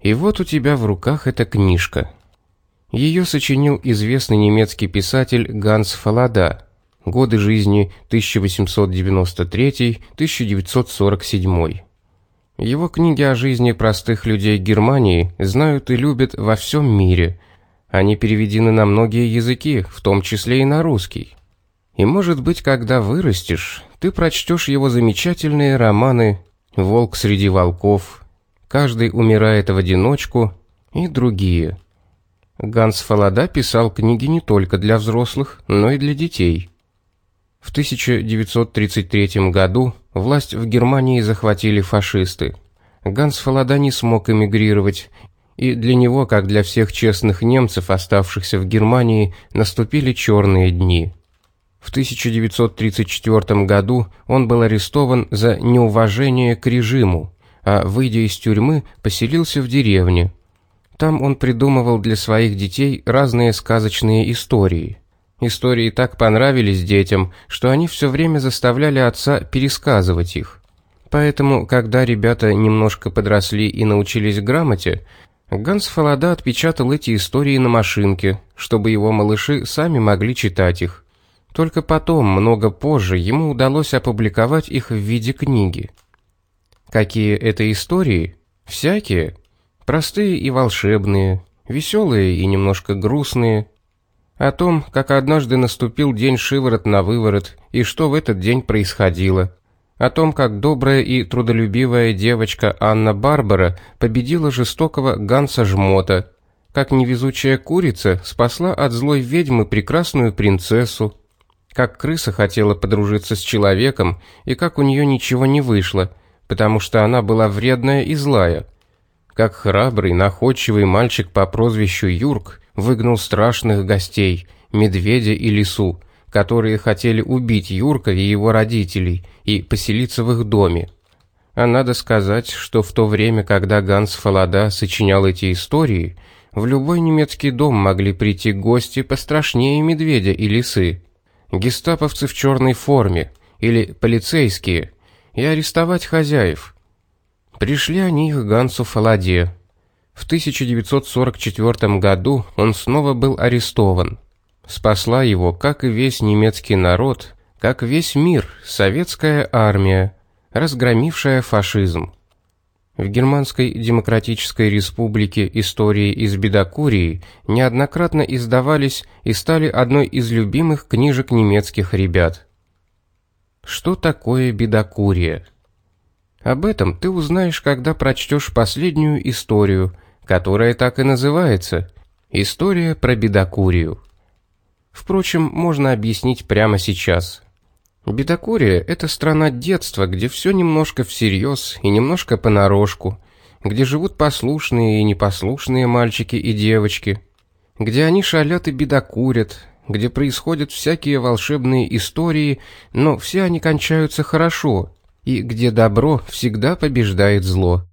И вот у тебя в руках эта книжка. Ее сочинил известный немецкий писатель Ганс Фалада. Годы жизни 1893-1947. Его книги о жизни простых людей Германии знают и любят во всем мире. Они переведены на многие языки, в том числе и на русский. И может быть, когда вырастешь, ты прочтешь его замечательные романы «Волк среди волков», «Каждый умирает в одиночку» и другие. Ганс Фалада писал книги не только для взрослых, но и для детей. В 1933 году власть в Германии захватили фашисты. Ганс Фалада не смог эмигрировать, и для него, как для всех честных немцев, оставшихся в Германии, наступили черные дни. В 1934 году он был арестован за неуважение к режиму, а выйдя из тюрьмы, поселился в деревне. Там он придумывал для своих детей разные сказочные истории – Истории так понравились детям, что они все время заставляли отца пересказывать их. Поэтому, когда ребята немножко подросли и научились грамоте, Ганс Фалада отпечатал эти истории на машинке, чтобы его малыши сами могли читать их. Только потом, много позже, ему удалось опубликовать их в виде книги. Какие это истории? Всякие. Простые и волшебные, веселые и немножко грустные – о том, как однажды наступил день шиворот на выворот и что в этот день происходило. О том, как добрая и трудолюбивая девочка Анна Барбара победила жестокого Ганса Жмота, как невезучая курица спасла от злой ведьмы прекрасную принцессу, как крыса хотела подружиться с человеком и как у нее ничего не вышло, потому что она была вредная и злая, как храбрый, находчивый мальчик по прозвищу Юрк выгнал страшных гостей, медведя и лису, которые хотели убить Юрка и его родителей и поселиться в их доме. А надо сказать, что в то время, когда Ганс Фалада сочинял эти истории, в любой немецкий дом могли прийти гости пострашнее медведя и лисы. Гестаповцы в черной форме или полицейские и арестовать хозяев. Пришли они к Гансу Фаладе, в 1944 году он снова был арестован. Спасла его, как и весь немецкий народ, как весь мир, советская армия, разгромившая фашизм. В Германской Демократической Республике истории из Бедокурии неоднократно издавались и стали одной из любимых книжек немецких ребят. Что такое Бедокурия? Об этом ты узнаешь, когда прочтешь последнюю историю – которая так и называется «История про бедокурию». Впрочем, можно объяснить прямо сейчас. Бедокурия – это страна детства, где все немножко всерьез и немножко понарошку, где живут послушные и непослушные мальчики и девочки, где они шалят и бедокурят, где происходят всякие волшебные истории, но все они кончаются хорошо, и где добро всегда побеждает зло.